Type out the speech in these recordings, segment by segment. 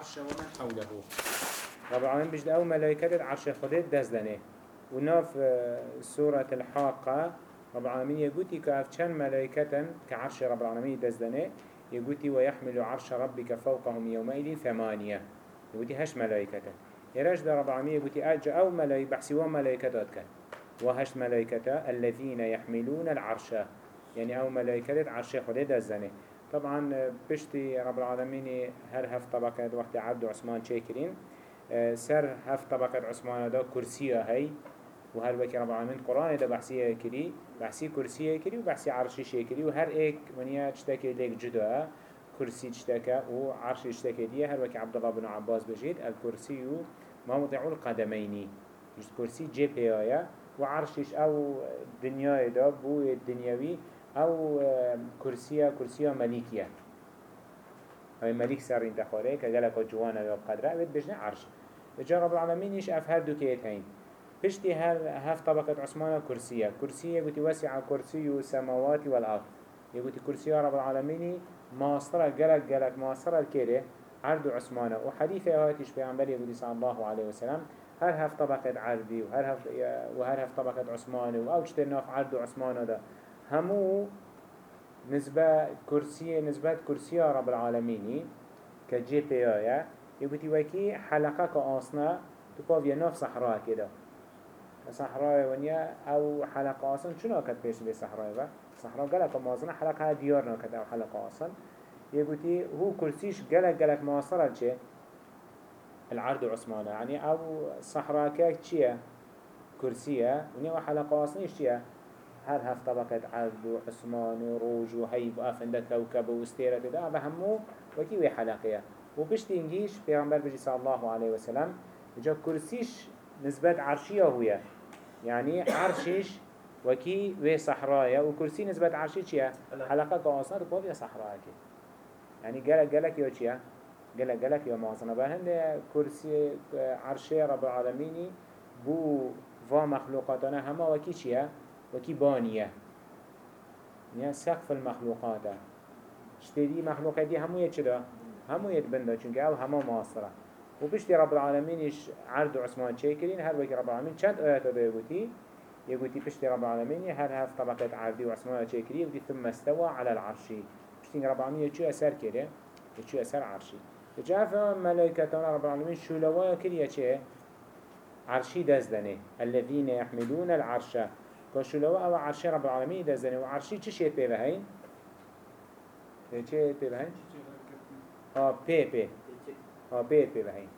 العرش ومن حوله. رب العالمين بجد أو ملائكة العرش خده دزدنه. وناف آه، سورة الحاقة. رب العالمين يقولي كأف ملائكة كعرش رب العالمين دزدنه يقولي ويحمل عرش ربك فوقهم يومئذ ثمانية يقولي هش ملائكة يراج ده رب العالمين يقولي أجا أو ملائكة بحسي ملائكة كان وهش ملائكة الذين يحملون العرش. يعني أو ملائكة عرش خده دزدنه. طبعا آه، بشتي رب العالمين هر هف طبقة وقت عبد عثمان شاكرين. آه، سر هف طبقة عثمان دا كرسية هاي. وهر وكي رب العالمين قرآن دا بحثي كري بحثي كرسية كري وبحثي عرشي شكري وهر إيك ونيا تشتكي ليك جدا كرسي تشتكى وعرش تشتكي دي هر وكي عبد الله بن عباس بجيد الكرسي موضع القدمين. جد كرسي جي بي آيا. وعرشش أو دنيا دا بو الدنيوي أو كرسية كرسية مليكية هاي ملك سر انت خوري كجلك جوانا وقدره بيت بجنه عرش. جا رب العالمين يش اف هر دو كيت هين بشتي هر هف طبقة عثمان كرسية كرسية قلت وسع كرسي السماوات والأرض يقول كرسي رب العالمين ماصرة جلك جلك ماصرة الكيري عرض عثمان وحديث هاتش بيعنبر يقول صلى الله عليه وسلم هر هف طبقة عرضي وهر هف وهر هف طبقة عثمان وأوجت الناف عرض عثمان ده همو نسبة كرسي نسبة كرسي رب العالمين كجي بي آيا يقولي وكي حلقة كأصنا تقاف يناف صحراء كده. صحراء ونيا أو حلقة أصلا شنو كد بيش بي صحراء با؟ صحراء قلق مازنا حلقة ديار ناكد أو حلقة أصلا يقولي هو كرسيش قلق قلق مواصلة جي العرض عثمانة. يعني أو صحراء كاك چيه؟ كرسية. ونيا حلقة أصلا إيش هر هفت طبقة عرض وعثمان وروج وهيب وافند كوكب واستيرة ده أبا همو وكي وي حلقية وبشتي انجيش پیغمبر بجي صلى الله عليه وسلم جا كرسيش نسبة عرشية هو يعني عرشش وكي وي صحرايا وكرسي نسبة عرشي چيا حلقة كأصنا تقوى يا صحرايا كي يعني قالك قالك يو چيا قالك قالك يو معصنا بهن كرسي عرشي رب العالمين بو فا مخلوقاتنا هما وكي چيا وكي بانية يعني سقف المخلوقات اشتري مخلوقات دي همو يتشدا همو يتبندا چونك أو همو ماصرة وبشتي رب العالمين إيش عرض عثمان شاكرين هر وكي رب العالمين چند آيات دا يقولي يقولي بشتي رب العالمين هر هف طبقة عرضي وعثمان شاكرين يقولي ثم استوى على العرش بشتي رب العالمين يتشو أسر كده يتشو أسر عرشي جاء ملائكتنا رب العالمين شو لوايا كريا چه عرشي دزدنه الذين يحملون العرش كشلوا أو عرش رب العالمين دزنه وعرشي چه شيء بيه هين چه بيه هين ها بي بي ها بي بيه هين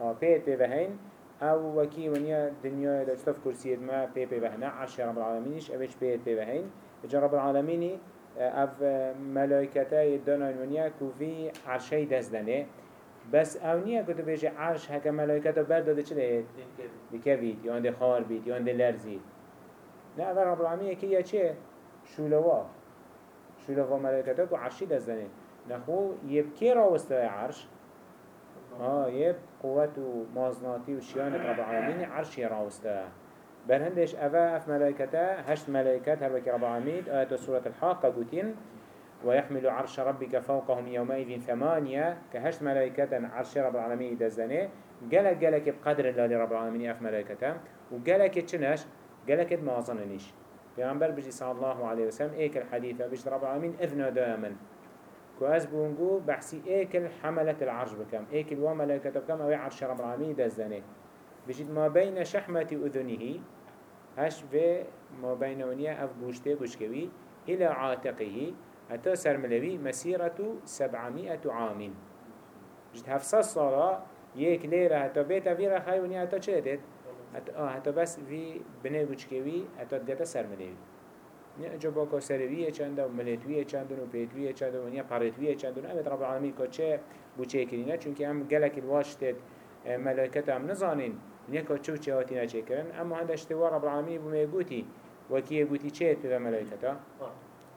ها بي بيه هين أو وكي ونيا دنيا دستف كرسي ما بي بيه هنا عرش رب العالمينش اوش بي بيه هين جا رب العالمين اف ملائكتا يدنا ونيا كوفي عرشي دزدنه بس اونيا كتو بيجي عرش هكا ملائكتا برداده چه ده؟ بكفيت يان ده خار بيت يان ده لرزيت نه اول رب العالمین یکی یا چه؟ شولوا شولوا ملائکتا کو عرشی دزنه نخو یبکی راوسته عرش؟ آه یب قوت و مازناتی و شیانت رب العالمین عرشی راوسته برهندش أفا أف ملائكتا هشت ملائكات هربك رب العالمين آيات سورة الحاقة قوتين ويحمل عرش ربك فوقهم يومئذ ثمانية كهشت ملائكة عرش رب العالمين دزنه قالك قالك بقدر الله رب العالمين أف ملائكتا وقالك تشنش قالك ما ظننيش پیغمبر بجي صلى الله عليه وسلم ايك الحديثة بجي رب العالمين اذنا دائما. كو از بونجو بحسي ايك الحملة العرش بكم. ايك الواملائكة بكم أو عرش رب العالمين دزدنه بجد ما بين شحمة أذنه هش في ما بين ونيا أف بوشته بوشكوي إلى عاتقه حتى سرملوي مسيرة سبعمائة عام. جد هفصة صلاة يك ليرة حتى بيت افيرا خاي ونيا حتى چه حتی آه بس وی بنه بچکوی حتی دگتا سر ملیوی نه جا با که سرویه چنده و ملیتویه چنده و پیتویه چنده و نیا پریتویه چنده و امت رب العالمین که چه بچه کرینه چونکه هم گلک الواشتت ملائکت هم نزانین. نیا که چو چه هاتی نچه کرن اما هند اشتوا رب العالمین بومه گوتی. وکیه گوتی چه پیدا ملائکت ها؟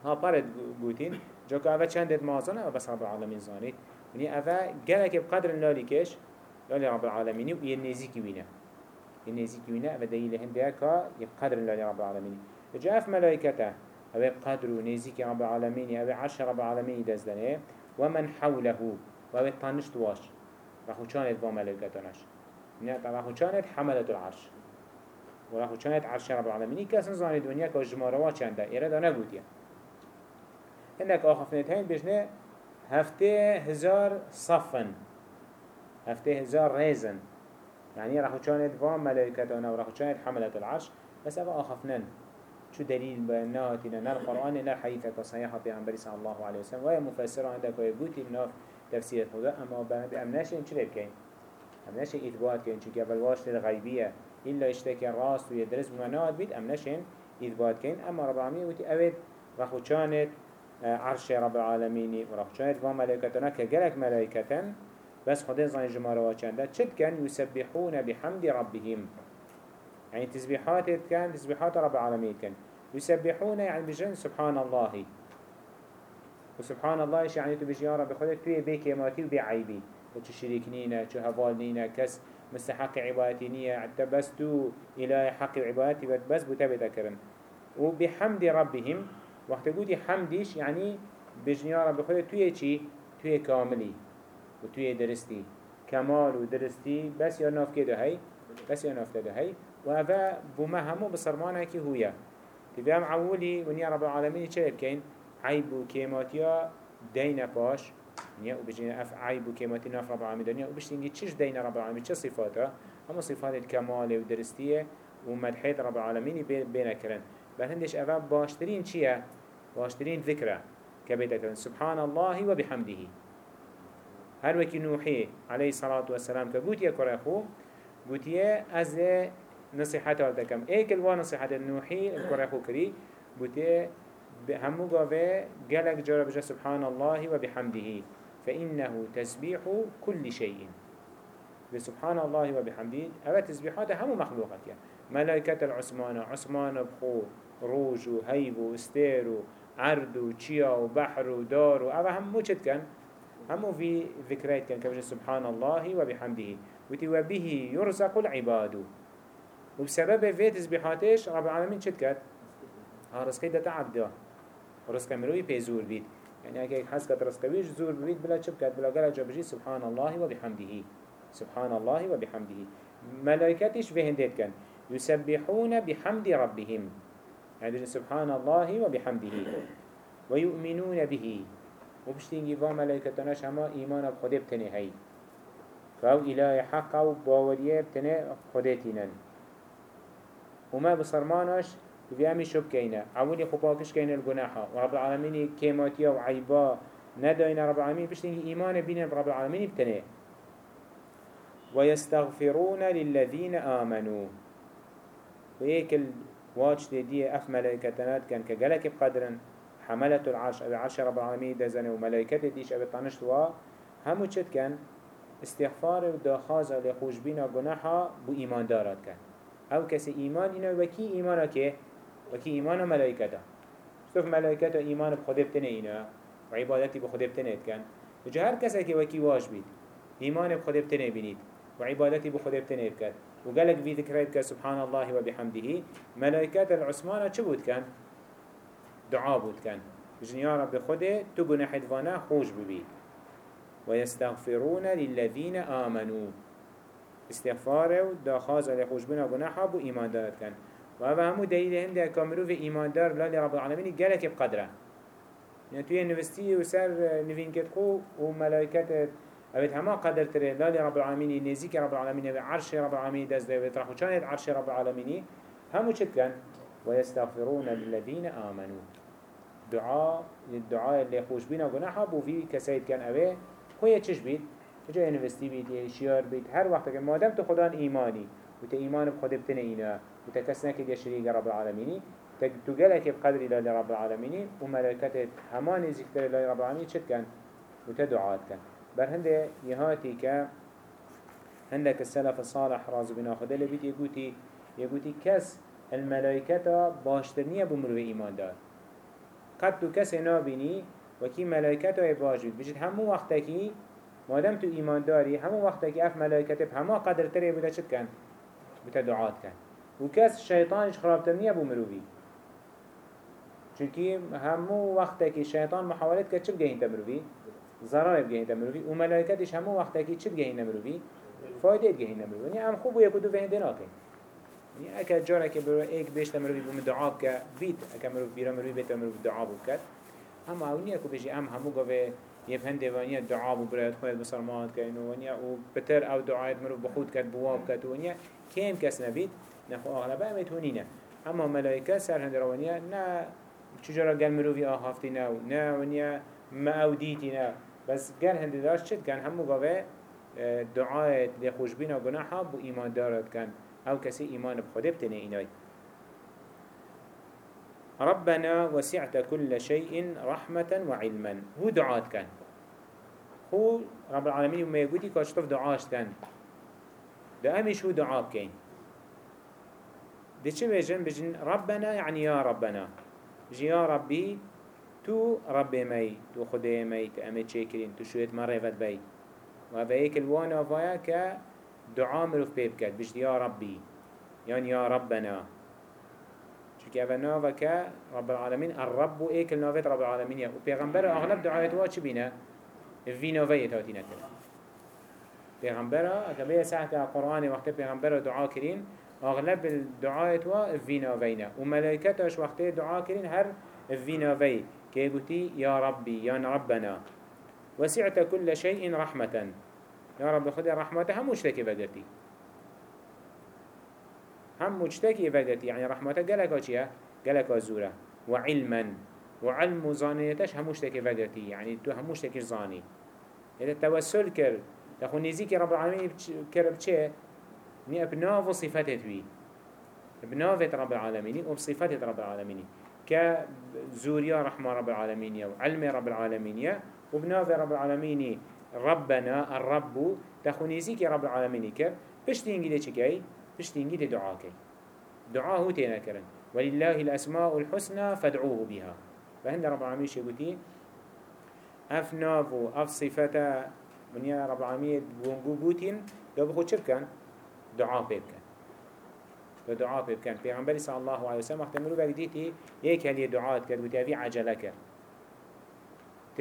ها پرد گوتین. جا که اوه چندت مازانه و بس رب العالمین زانید. ونیا اوه گلک بقدر لالی کش لالی رب العالمینی و یه نزیکی بینه النزيك وينا ودليل هندها كا يقدر الله رب العالمين جاء في ملائكته أو قدر نزيك رب العالمين أو عشر رب العالمين دزدنه ومن حوله وهو طنشت واش. رخو چانت با ملائکتانش نه رخو چانت حملت العرش. و رخو چانت عرش رب العالمینی کسن زانی دنیا که جماروا چنده ایره دا نگوتیه هنك آخفنت هين بجنه هفته هزار صفن. هفته هزار ريزن يعني راح كانت فام ملائكتنا وراح كانت حملة العرش. بس أبا آخفنن. شو دليل بناتنا نا القرآن نا الحديثة الصحيحة بيعنبري صلى الله عليه وسلم وهي مفسرة عندك ويقولي بناف تفسير خدا أما بأمناش إن شلي بكين أمناش إثبات كين شو قبل واش للغيبية إلا اشتكي الراس ويدرس بمنات بيت أمناش إن إثبات كين أما رب العالمين وتي أود راح كانت عرش رب العالمين وراح كانت فام ملائكتنا كجلك ملائكتن بس خدا زان جمارة وچنده چد كان يسبحون بحمد ربهم؟ يعني تسبيحات كان تسبيحات رب العالمين كان يسبحون يعني بجن سبحان الله وسبحان الله يعني تبجي يا رب خدك توي بيك يماتي وبيعيبي وش شريك نينا وش هفال نينا كس مستحق عبادتي نية حتى بس تو إلى حق عبادتي بس بتبت كرن وبحمد ربهم. وقت قولي حمدش يعني بجن يا رب خدك توي چي توي كاملي وتوي درستي كمال ودرستي بس يا ناف كده هاي بس يا ناف كده هاي وهذا بما همو بصرمانه كي هويا تبقى معولي ونيا رب العالمين چه بكين عيب وكيماتيا دينا باش نيا وبجينا اف عيب وكيماتي ناف رب العالمين دنيا وبشتنجي تشش دينا رب العالمين چه صفاته؟ هم صفات الكمال ودرستية ومدحيت رب العالمين بينا كرن بل هندش افا باشترين چيه باشترين ذكرى كبيتا سبحان الله وبحمده هر وكي نوحي عليه الصلاة والسلام كبوت يا كرخو قلت يا أز نصيحته والتكم ايك الوا نصيحة النوحي الكرخو كري قلت يا همو قاوه قالك بجا سبحان الله وبحمده فإنه تسبيح كل شيء بسبحان الله وبحمده هذا تسبيحات همو مخلوقات يعني ملائكة العثمان عثمان بخو روج وهيب واستير وعرض وشيا وبحر ودار وهذا همو كان همو في ذكريات كان كبش سبحان الله وبحمده. وتي وبه يرزق العباد. وبسبب في تسبيحاتش رب العالمين شد كات؟ ها رزقي ده تعبده رزق مروي بيزور بيت. يعني اگه حس كات رزقويش زور بيت بلا شب كات بلا قال جبجي سبحان الله وبحمده. سبحان الله وبحمده. ملائكتش في هندت كان. يسبحون بحمد ربهم. يعني سبحان الله وبحمده. ويؤمنون به. وبشتينجي فا ملائكتناش هما إيمان بخده بتنه هاي فهو إله حق و باوريه بتنه خده تينن وما بصرمانش في أمي شب كينا عولي خباكش كينا الجناحة ورب العالمين كيماتيا وعيبا نداينا رب العالمين بشتينجي إيمان بينا برب العالمين بتنه. ويستغفرون للذين آمنوا وهيك الواج دي أف ملائكتنات كان كجلك بقدرن. حملة العرش أبي عرش رب العالمين دزنه وملائكته ديش أبي طنشتوا. همو چت كان استغفار و داخاز و لخوش بینا گناحا بو ایمان دارد کن. أو کسی ایمان اینا وکی ایمانا که؟ وکی ایمانا ملائکتا شتوف ملائکتا ایمان بخوده بتنه اینا و عبادتی بخوده بتنه کن. وجه هر کسی که وکی واش بید ایمان بخوده بتنه بینید. و عبادتی بخوده بتنه بکد و قالك في ذكريتك سبحان الله وبحمده ملائكات العثمانة چه كان؟ دعا بود کن. بجن یا رب خوده تو حدوانا خوش ببی ويستغفرون للذين آمنوا استغفار و داخاز على خوش بنا گناه بو ایمان دارد کن. و هذا همو دلیل هنده کامرو في ایمان دار لالی رب العالمین گلک بقدره. يعني توی نوستی و سر نوین کت خو همه قدر تره لالی رب العالمین نزیک رب العالمین و عرش رب العالمین دست ده و ترخو چاند عرش رب العالمین همو چد کن. ويستغفرون للذين آمنوا. دعاء للدعاء اللي خوش بينا قناحا بو في كسيد كان أبي خويا چش بيت جا ينفستي بيت يشيار بيت هر وقت ما دام تو خدان إيماني وتا إيمان بخد بتنا إينا وتا كسنك دي شريك رب العالمين تقلك بقدر الله لرب العالمين وملائكته همان ذكر الله رب العالمين شد كان وتا دعاء كان بر هنده يهاتي كا هندك السلف الصالح رازو بنا خده لبيت يقوتي يقوتي كس الملائکتا باشتنی بمروه بمرو ایمان دار. قد تو کسی نابینی و ملائکتا باش بید بجید همو وقتا کی مادم تو ایمان داری همو وقتا کی اف ملائکتا به همه قدر تره بوده چد کن؟ بوده دعات کن. و کس شیطانش خرابتر نیه بمرو چونکی همو وقتا کی شیطان محاولت که چه بگه این تمرو ضرار بگه این و ملائکتش همون وقتا کی چی بگه این فایده بگه نمروی یعنی هم خوب و یکو دو فهنده دناکه يعني اكا جارة که برو ایک بیشت مروفي بوم دعا بکا بيت اكا مروف بيرا مروفي بيت مروف دعا بکد هم اونی اكو بيجي ام همو قوه يفهنده وانيا دعا ببرد خويد بسرمات كاينو وانيا وبتر أو دعايت مروف بخود كد بواب كد وانيا كيم كس نبيت نخو اغلبه امت هونينه اما ملائكه سر هند روانيا نا چجورا گل مروفی آهافتی نو نه ونیا ما أو دیتی نو بس گل هند داشت چد کن همو گاوه آه، دعایت لخوشبین و گناحا بو ایمان دارد کن. أو کسی ایمان بخوده بتنه اینای ربنا وسعت كل شيء رحمة وعلما. هو دعات كان. هو رب العالمين وما يقولي كاشتف دعاش كان. ده أمش هو دعاب كين ده چه بيجن؟ بيجن ربنا يعني يا ربنا. بيجي يا ربي تو ربي مي تو خده مي تأمت شاكرين تو شويت مرة بي. وهذا هيك الوانا فايا كدعاء مروف بيبكت بيجي يا ربي يعني يا ربنا. شو كيف نافك رب العالمين الرب ايكل نافت رب العالمين. و پیغمبر اغلب دعايت وا چه بينا؟ في نافية تاتينا كده. پیغمبر اکبه ساعة القرآن وقت پیغمبر دعا کرین اغلب الدعايت وا في نافينا و ملائكتش وقت دعا کرین هر في نافي كي قلتي يا ربي يا ربنا. وسعت كل شيء رحمة. يا رب خدي رحمة هم مشتكي بقرتي هم مجتكي فقط يعني رحمته قالك وشيا قالك وزورة وعلما. وعلم زانيتش هم مشتكي فقطي يعني تو هم مشتكي زاني إذا التوسل كر تخو نزيك رب العالمين كر بچه ني ابناف صفته توي ابناف رب العالمين وبصفته رب العالمين كزوريا رحمة رب العالمين وعلم رب العالمين وبناف رب العالمين ربنا الرب تخو نزيك رب العالمين كر بشتي انجي چكي بشتينجي دي دعا كي دعا هو تينا كرن. ولله الأسماء الحسنى فادعوه بها. فهند رب العالمين شيقوتي اف نافو اف صفتا من يا رب العالمين بونجو بوتين. لو بخود شب كان؟ دعا بيب كان. دعا بيب كان. پیغمبر صلى الله عليه وسلم وقت ملو بقديتي يك هل دعاء كد بوتي في عجلة كر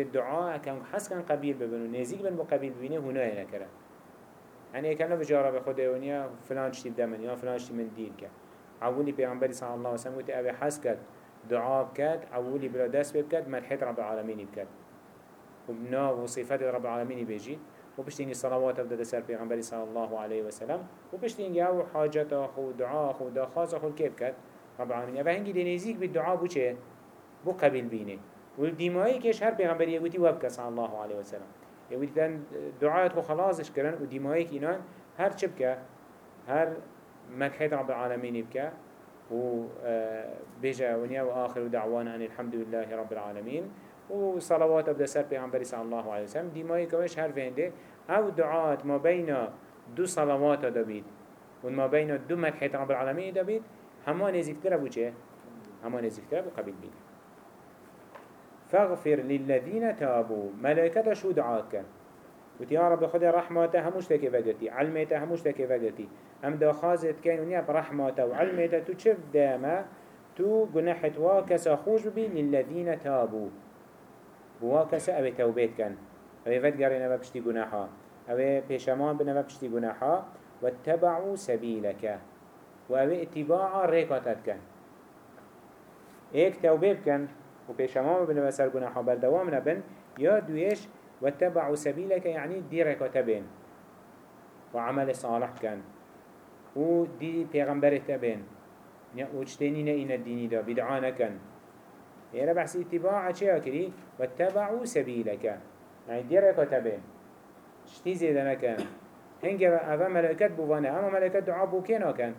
الدعاء كان حس كان قبيل ببنو نزيق بن بقبيل ببينه هنا هنا كرن يعني كنا بجارة بخده ونيا فلان شتي بدمن يا فلان شتي من دين كه عولي بيغمبري صلى الله عليه وسلم قلت أبي حس كد دعاء بكد عولي بلا دست بكد مدحت رب العالمين بكد وبنا وصفات رب العالمين بيجي وبشتيني صلوات بدأ سر بيغمبري صلى الله عليه وسلم وبشتيني أو حاجات أخو دعاء أخو دخاز أخو كيف كد رب العالمين أبا هنجي دينيزيك بالدعاء بو چه بو قبل بينه والديمائي كيش هر بيغمبري يقولي وابك صلى الله عليه وسلم يقول دن دعاءت خو خلاصش كرن و هر چه بكا هر مدحيت رب العالمين بكا و بيجا ونيا وآخر دعوانا أن الحمد لله رب العالمين و صلوات أبدا سر پیغمبر صلى الله عليه وسلم ديمايك وش هر فينده أو دعاءت ما بين دو صلوات دبيت و ما بين دو مدحيت رب العالمين دبيت هما نزيكتر ابو چه؟ هما نزيكتر ابو قبيل بيت فاغفر للذين تابوا. ملائكة شو دعاك وتي يا رب خد رحمته هموش تكي فقتي علمته هموش تكي فقتي هم دخازت كان ونيا برحمته وعلمته تشف داما تو جناحت واكس خوش بي للذين تابوا. بواكس أبي توبيت كان أبي فد قرينا ببشتي جناحا أبي بيشمان بنا ببشتي جناحا واتبعوا سبيلك وأبي اتباع ريكاتت كان ايك توبيت كان و پیشما ببن و سر گناحا بردوام نبن یا دویش واتبعوا سبيلك يعني دي ركتبين وعمل صالح كان و دي پیغمبر تبين وجتنين إن الدين دا بدعانا كان يعني بحث اتباع چه اكري واتبعوا سبيلك يعني دي ركتبين شتي زيدنا كان هنگه اوه ملائكت بوانا اما ملائكت دعا بو كينا كان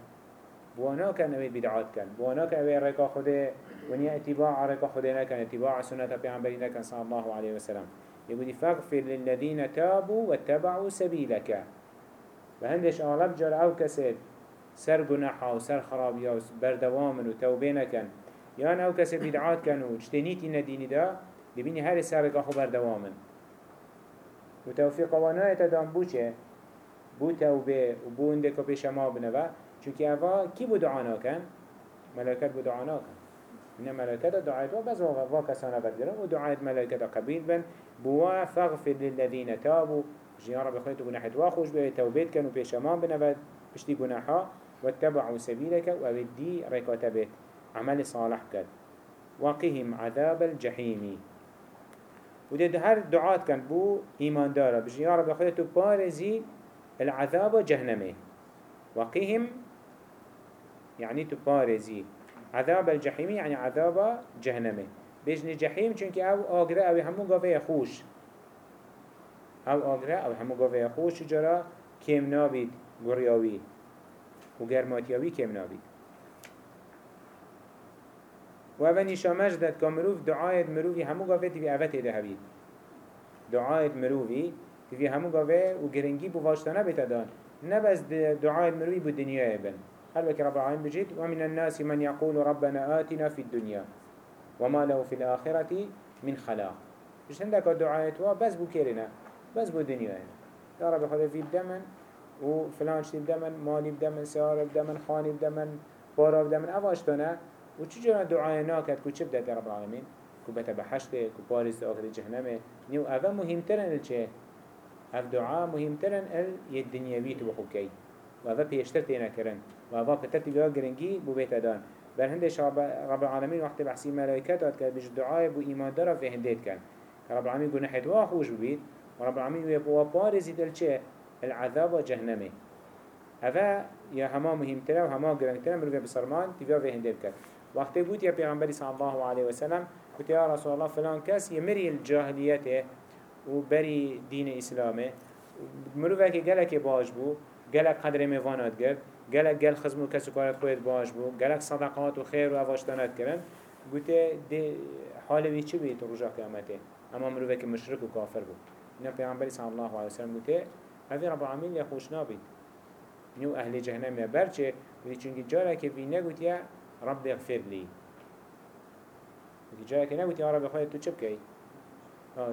بوانا كان اوه بدعات كان بوانا كان اوه ركا خوده ونيا اتباع ركا خدينا كان اتباع سنة پیغمبرنا كان صلى الله عليه وسلم. يقول فاغفر للذين تابوا واتبعوا سبيلك. وهندش اغلب جر أو كسد سر گناحا و سر خرابيا و بردوامن و توبينا كان يان أو كسد بدعات كانوا اجتنيت ان ديني دا لبيني هر سر خو بردوامن و توفيق وأنا يتدام بو چه؟ بو توبه و بو اندكو بشما بنوا چونك اوه كي بو دعانا كان ملكات بو دعانا كان من ملائكة دعايت بس وغا كسانا بدرن ودعايت ملائكة قبيل بن بوا فاغفر للذين تابوا. جي رب خليتو گناحت واخوش به توبيت كانوا بيشمان بنبد بشتي گناحا واتبعوا سبيلك وأبدي ركاتبت عمل صالح كد وقهم عذاب الجحيم. وده هر دعات كان بو إيمان دارا بجي يا رب خليتو بارزي العذاب جهنمي. وقهم يعني تبارزي عذاب الجحيم يعني عذاب جهنمي بجني جحيم چونك أو آگره أو همو قوه خوش. أو آگره أو همو قوه خوش جرا كيم نابید گریاوی. و گرماتیاوی کم نابید و اوه نیشامش داد که مروف دعایت مروفی همو قوه تیوی اوه تیده هبید. دعایت مروفی تیوی همو قوه و گرنگی بو واشتانه بتدان نبز دعایت مروفی بو دنیای بن. هل بك رب العالمين بجيت ومن الناس من يقول ربنا آتنا في الدنيا وما له في الآخرة من خلاق. مش عندك دعاية بس بو كيرنا بس بو دنيا يا رب خدا في بدمن وفلان شي بدمن مالي بدمن سيارة بدمن خاني بدمن بارا بدمن اواش تانا و چجورا دعاية ناكد كو بدأت يا رب العالمين كو بتا بحشته كو بارز آخر جهنمه. نيو اوه مهمترن الچه اف دعاء مهمترن ال يدنيوي كي و اوه پیشتر تينا کرن و اوه پتر تبقى گرنگی بو بيتا دان بل هندش رب العالمين وقت بحسي ملائكات وقت كان بيش دعاء بو إيمان دارا في هنديت كان. رب العالمين قلنا حيث خوش ببيت ورب العالمين ويبوا بارزي دل چه العذاب جهنمي هذا يا هما مهم ترى وهما قرن ترى مروي بسرمان تبقى في هنديت كان. وقت بوت يا پیغمبر صلى الله عليه وسلم قلت يا رسول الله فلان كاس يمري الجاهليته وبري دين إسلامه. مروي كي قالك باش بو. قالك قدر ميفانات قرد گلک گل خزم و کس خودت باش بو گلک صدقات و خیر و اواشتانت کرن گوته ده حال وی چی بید رجا قیامته اما مروه که مشرک و کافر بود اینا پیغمبری صلی الله علیه وسلم گوته هذه رب العالمین یا خوش نابید نیو أهل جهنم یا برچه وی چونگی جاره که وی نگوت یا رب اغفر لی وی جاره که نگوت یا رب خواهد تو چه بکی؟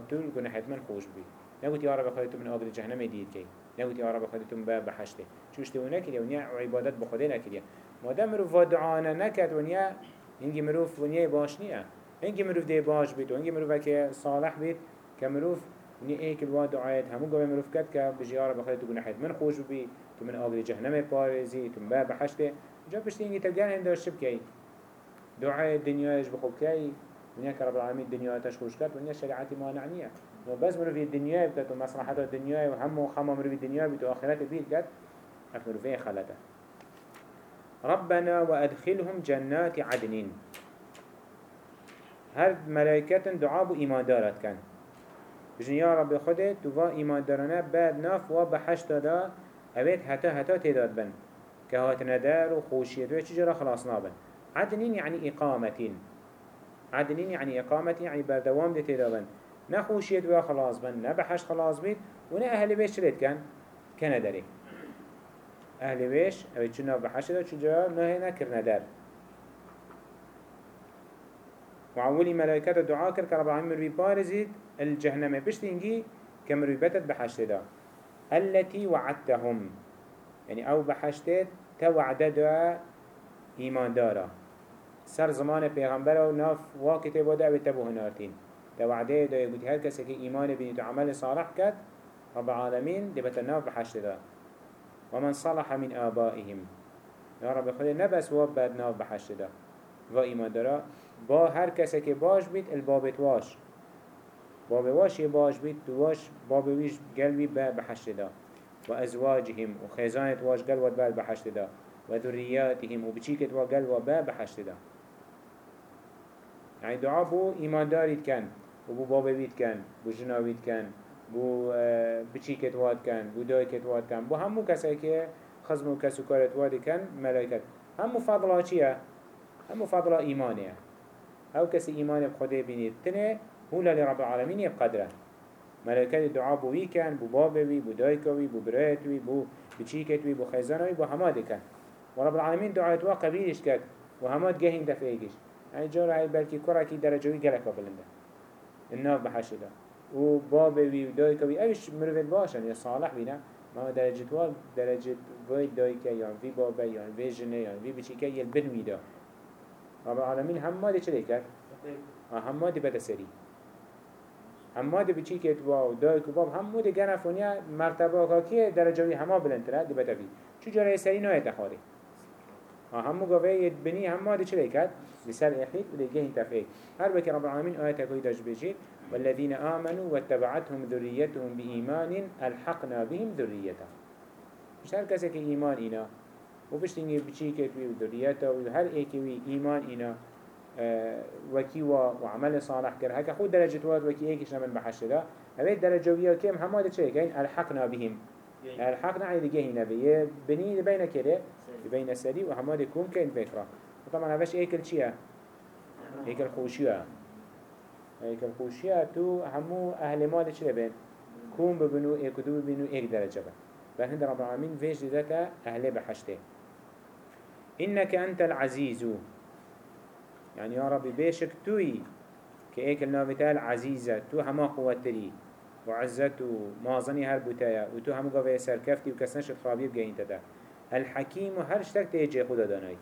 تو گناحت من خوش بی نگوت یا رب خواهد تو من آقل جهنم دید کی نقول يا رب خدتم باب بحشته شوش تونه كلي ونيا عبادات بخدنا كلي ما دام مروف ودعانا نكت ونيا هنجي مروف ونيا باش نيا هنجي مروف دي باش بيت وهنجي مروف كي صالح بيت كمروف ونيا كل واد دعايات همو قبل مروف كت كبجي يا رب خدتو قنا حد من خوش بي تو من آقل جهنم بارزي تو باب بحشته جا بشتي هنجي تلقان هنداش شبكي دعاء الدنيا يجبخو بكي ونيا كرب العالمين الدنيا تشخوش كت ونيا شريعتي ما نعنيه وبس مرو في الدنيا بكت ومصلحة الدنيا وهم وخما مرو في الدنيا بتو آخرات بيت كت أفمرو فيه خلته. ربنا وأدخلهم جنات عدن. هر ملائكة دعاب إيمان دارت كان. بجن يا رب خده توا إيمان دارنا بعد ناف وبحشت دا أبيت هتا هتا تداد بن. كهات ندار وخوشيت وشجرة خلاص نابن. عدنين يعني إقامة عدنين يعني إقامة يعني بردوام دي تدابن نخوشيت ويا خلاص بن نبحش خلاص بيت ونا أهل بيش شريت كان كان داري أهل بيش أبي چنا بحش دا چجا نهينا كرنا دار وعولي ملائكة دعاء كر كرب العالمين مروي بارزيد الجهنم بشتينجي كمروي بتت بحشت دا. التي وعدتهم يعني أو بحشتت توعد دا إيمان دارا سر زمان پیغمبر و ناف واقع بوده أو تبو هنارتين ده وعده ده يقول هر کسی که ایمان بینید و عمل صالح کرد رب العالمین ده بتناف بحشت ده ومن صلح من آبائهم. يا رب خدا نبس واب بعد ناف بحشت ده و ایمان داره با هر کسی که باش بید البابت واش. باب واش باش بید تو واش باب ویش قلبي بحشت ده و ازواجهم و خزانت واش قلب بعد بحشت ده و ذرياتهم و بچيكت و قلب بحشت ده يعني دعا بو ایمان دارید کن. و بو بابه بید کن بو جناوید کن بو بچی کت واد کن بو دای کت واد کن بو همو کسایی که خزم و کسو وادی کن ملائکت. همو فضلا چیه؟ همو فضلا ایمانیه. أو کسی ایمان بخوده بینید تنه هولا لرب العالمین يبقدره ملائکت دعا بو وی کن بو بابه وی بو دایکا وی بو برایت وی بو بچی کت وی بو خیزان وی بو هماده کن. و رب العالمین دعایت وا قبیلش کد و هماد گهین دفعیگش يعني جارة هاي بلكي كرة كي درجوي جلك بلنده. الناف بحشده و باب وی دای کوي اوش مروفت باشن یا صالح بینا ما وال درجه وی دای که یا وی باب وی جنه یا وی بچی که یل بن میدا رب العالمین هم ما دی چه کرد؟ هم ما دی بده سری اما ده بچی که تو دای کو باب همو ده گنفونیا مرتبه کا که درجه همه بلندتره ده بتفی چو جاره سری نایت تخاری؟ همو گاوه ید بنی همه ده چلی کد لسر احید و لگه انتفعی هر بك رب العالمين آيات كوي داش بيجيت والذين آمنوا واتبعتهم ذريتهم بإيمان ألحقنا بهم ذريتهم. مش هر كسي كي إيمان إنا؟ وبشتيني بچي كتوي وذريته وهر ايكي إيمان إنا؟ آه وكيوا وعمل صالح كر. هكا خود درجة واد وكي ايكيش نمن بحشت دا هبه درجة ويا كم؟ هما ده چه كين ألحقنا بهم. ألحقنا عيد جهنا بيه بني بين كده بين سري وهما ده كون كين فكرة. وطبعا هفش ايكل چيه ايكل خوشيه ايكل خوشيه تو همو أهل مال چه بين؟ كون ببنو ايكدو ببنو ايك درجة بين بهند رب العالمين فيش ذاك أهل بحشته. إنك أنت العزيز. يعني يا ربي بيشك توي كأيك النابتال عزيزة. تو هما قوتري. وعزته مازني هر بوتايا وتو همو قوة سركفتي. وكسنش خرابي بقين تدا الحكيم هر شتك تيجي خدا داناي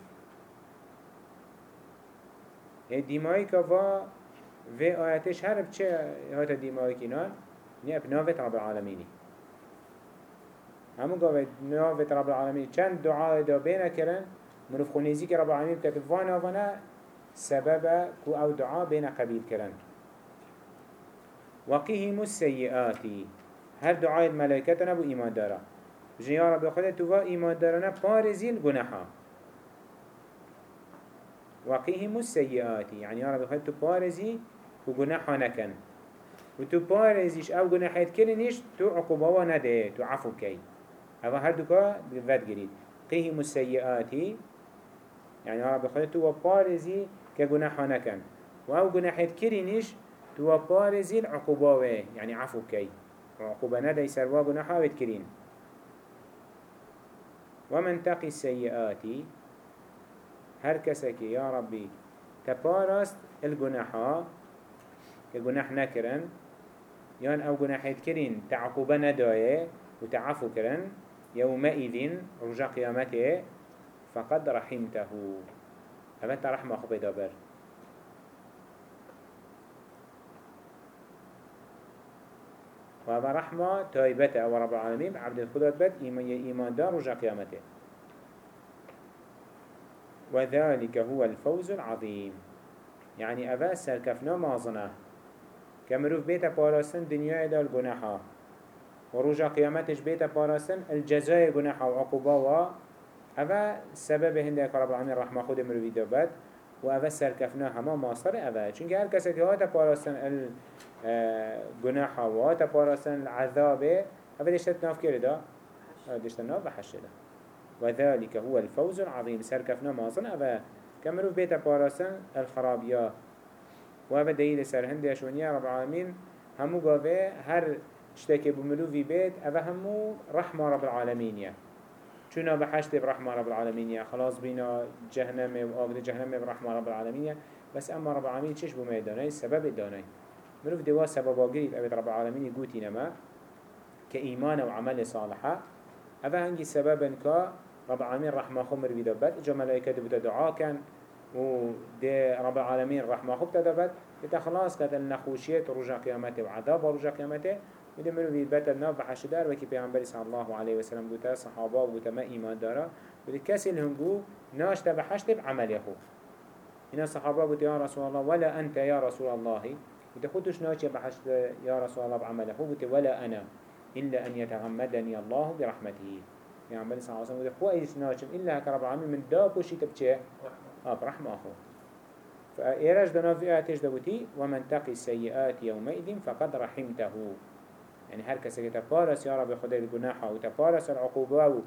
ديماي كفا في آياتش هر بچه هاتا ديماي كنان نيب نافت رب العالميني همو قوة نافت رب العالمين چند دعاء دا بينا كرن مروف خونيزي که رب العالمين بكت فانا فانا سبب كو أو دعاء بين قبيل كرن وقهم السيئات هر دعاء الملائكة نبو إيمان دارا. بجن يا رب خدا توا إيمان دارنا بارزي الگناحا وقهم السيئات يعني يا رب خدا تو بارزي كو گناحا نكن و تو بارزيش أو گناحيت كرنش تو عقوبة نده تو عفو كي هذا هردوكا بفت جريد قهم السيئات يعني يا رب خدا تو بارزي كجناحا نكن وأو جناحيت كرينيش تو بارزي العقوبة يعني عفو كي عقوبة ندى سروا جناحا وتكرين ومن تقي السيئات هر كسك يا ربي تبارست الجناحا كجناح نكرن يان أو جناحيت كرين تعقوبة ندايه وتعفو كرن يومئذ رجع قيامته فقد رحمته. أبنت رحمة خبي دابر وهذا رحمة تايبته ورب العالمين عبد الخدود بد إيمان إيمان دار رجع قيامته وذلك هو الفوز العظيم يعني أبا سركفنا مازنه. كمروف بيتا باراسن دنيا دا الجناحة ورجع قيامتش بيتا باراسن الجزاء جناحة وعقوبة و أبا سبب هندك رب العالمين رحمة خود مروفي دابت و أبا سركفنا هما ماصر أبا چونك هر كسي هاتا باراسن الجناحة و هاتا باراسن العذاب أبا دشتت ناف كرده دشتت ناف بحشده وذلك هو الفوز العظيم سركفنا ماصر أبا كمروف بيتا باراسن الخرابيات و هذا دليل سر هندي اشونيا رب العالمين همو قاوه هر اشتكي بملوفي بيت اوه همو رحمة رب العالمين يا چونا بحشت برحمة رب العالمين يا خلاص بينا جهنم و جهنم برحمة رب العالمين يا بس اما رب العالمين چش بما يداني سبب يداني مروف دوا سبب قريب ابد رب العالمين يقوتي نما كإيمان وعمل صالحة اوه هنجي سببا كا رب العالمين رحمة خمر بيدبت اجا ملائكة بتا دعا كان و ده رب العالمين رحمة خوب تدفت ده خلاص كده النخوشية رجع قيامته وعذاب رجع قيامته وده منو بيتبت الناف بحشدار وكي پیغمبر صلى الله عليه وسلم قلت صحابه وقلت ما إيمان دارا وده كسي اللي هنقو ناش تبحشت بعمل يخو هنا صحابه قلت يا رسول الله ولا أنت يا رسول الله. قلت خدش ناش بحشت يا رسول الله بعمل يخو قلت ولا أنا إلا أن يتغمدني الله برحمته. يعني صلى الله عليه وسلم قلت هو إيش ناشم إلا هكرب العالمين من داب وشي تبچه آه برحمة أخو. فإيراج دنا في آتش دبوتي ومن تقي السيئات يومئذ فقد رحمته. يعني هر كسي تبارس يا رب خدای الجناحة وتبارس العقوبة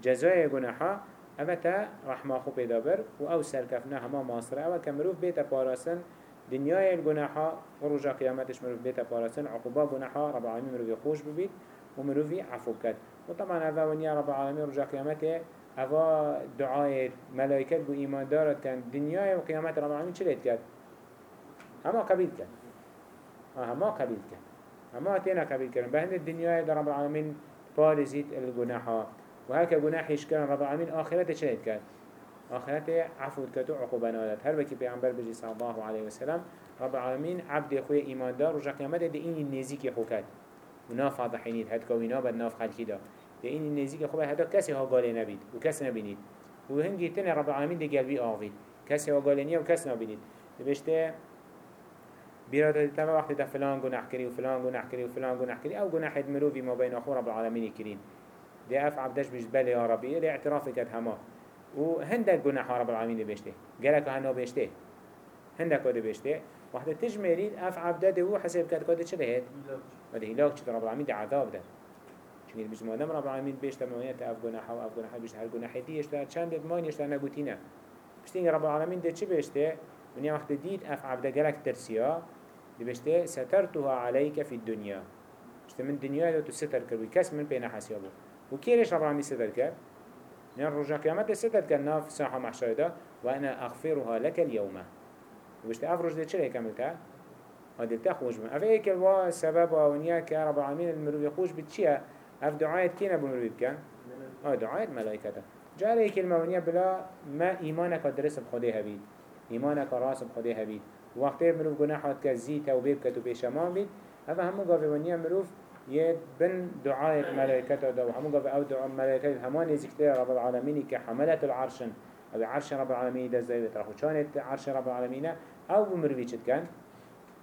وجزاء الجناحة أبتا رحمة أخو بيدابر وأو سركفنا هما ماصر أو كمروف بيتا بارسن دنيا الجناحة ورجع قيامتش مروف بيتا بارسن عقوبة جناحة رب العالمين مروف يخوش ببيت ومروف عفو كد وطبعا هذا ونيا رب العالمين رجع قيامته هوا دعاء ملائكة بو إيمان دارت كان دنيا وقيامات رب العالمين چلت كد هما قبيل كد هما قبيل كد هما تينا قبيل كد بهند الدنيا در رب العالمين بارزيت الجناحة. وهكا جناح يشكرن رب العالمين؟ آخرته چلت كد آخرت عفو كتو عقوبة نادت. هر وكي پیغمبر بجي صلى الله عليه وسلم رب العالمين عبد خوي إيمان دار رجع قيامت دي إني النزيك خوكات وناف فاضحينيد هد كوينا بد ناف خلقي دا دي إني النزيك خوكات هدا كسي ها قالي نبيد وكس نبينيد وهنجي تنه رب العالمين دي قلبي آغيد كسي ها قالي نيا وكس نبينيد بشته بيراد تما وقت ده فلان جناح كري وفلان جناح كري وفلان جناح كري أو جناح مروفي ما بين أخو رب العالمين كرين دي أف عبدش بجبال يا ربي دي اعتراف كد هما وهندك جناح رب العالمين بيشته جالك هنو بيشته هندك ودي بيشته وقت تجمرين أف عبده ده حسب كد كده شده هاد وده هلاك شد رب العالمين ده عذاب ده چون بيجي ما دام رب العالمين بيشته موانيت أف جناح و أف جناح بيشته هر جناح دي يشته چند ما يشته نبوتينا بشتين رب العالمين ده چه بيشته من وقت ديد أف عبده جالك ترسيا دي بشته سترتها عليك في الدنيا. بشته من الدنيا ده تستر كروي كس من بين حسيابه وكيرش رب العالمين ستر كر نيان رجع قيامت ستر كر في ساحة محشر ده وأنا أغفرها لك اليوم. وبشته أفرج ده چلي كمل كر هذا تخوش من. أفا إيك الوا سبب وأونيا كرب العالمين المروف يخوش بتشيا؟ أف دعاية كينا بمروف كان آه دعاية ملائكة جاري إيك المونيا بلا ما إيمانك درس بخده هبيد إيمانك راس بخده هبيد وقتی مروف گناحات که زی توبه بکت و پیشمان بید هفه همو گاوه ونیا مروف یه بن دعای ملائکت دا و همو گاوه أو دعای ملائکت همان نزیکتر رب العالمینی که حملت العرشن. أو عرش رب العالمینی دست داید رخو چانت عرش رب العالمینه أو بمروفی چد کن؟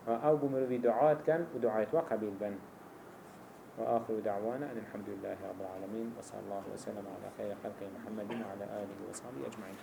أو بمروفی دعات کن و دعایت وقبیل بن. وآخر دعوانا أن الحمد لله رب العالمين وصلى الله وسلم على خير خلق محمد وعلى آله وصحبه أجمعين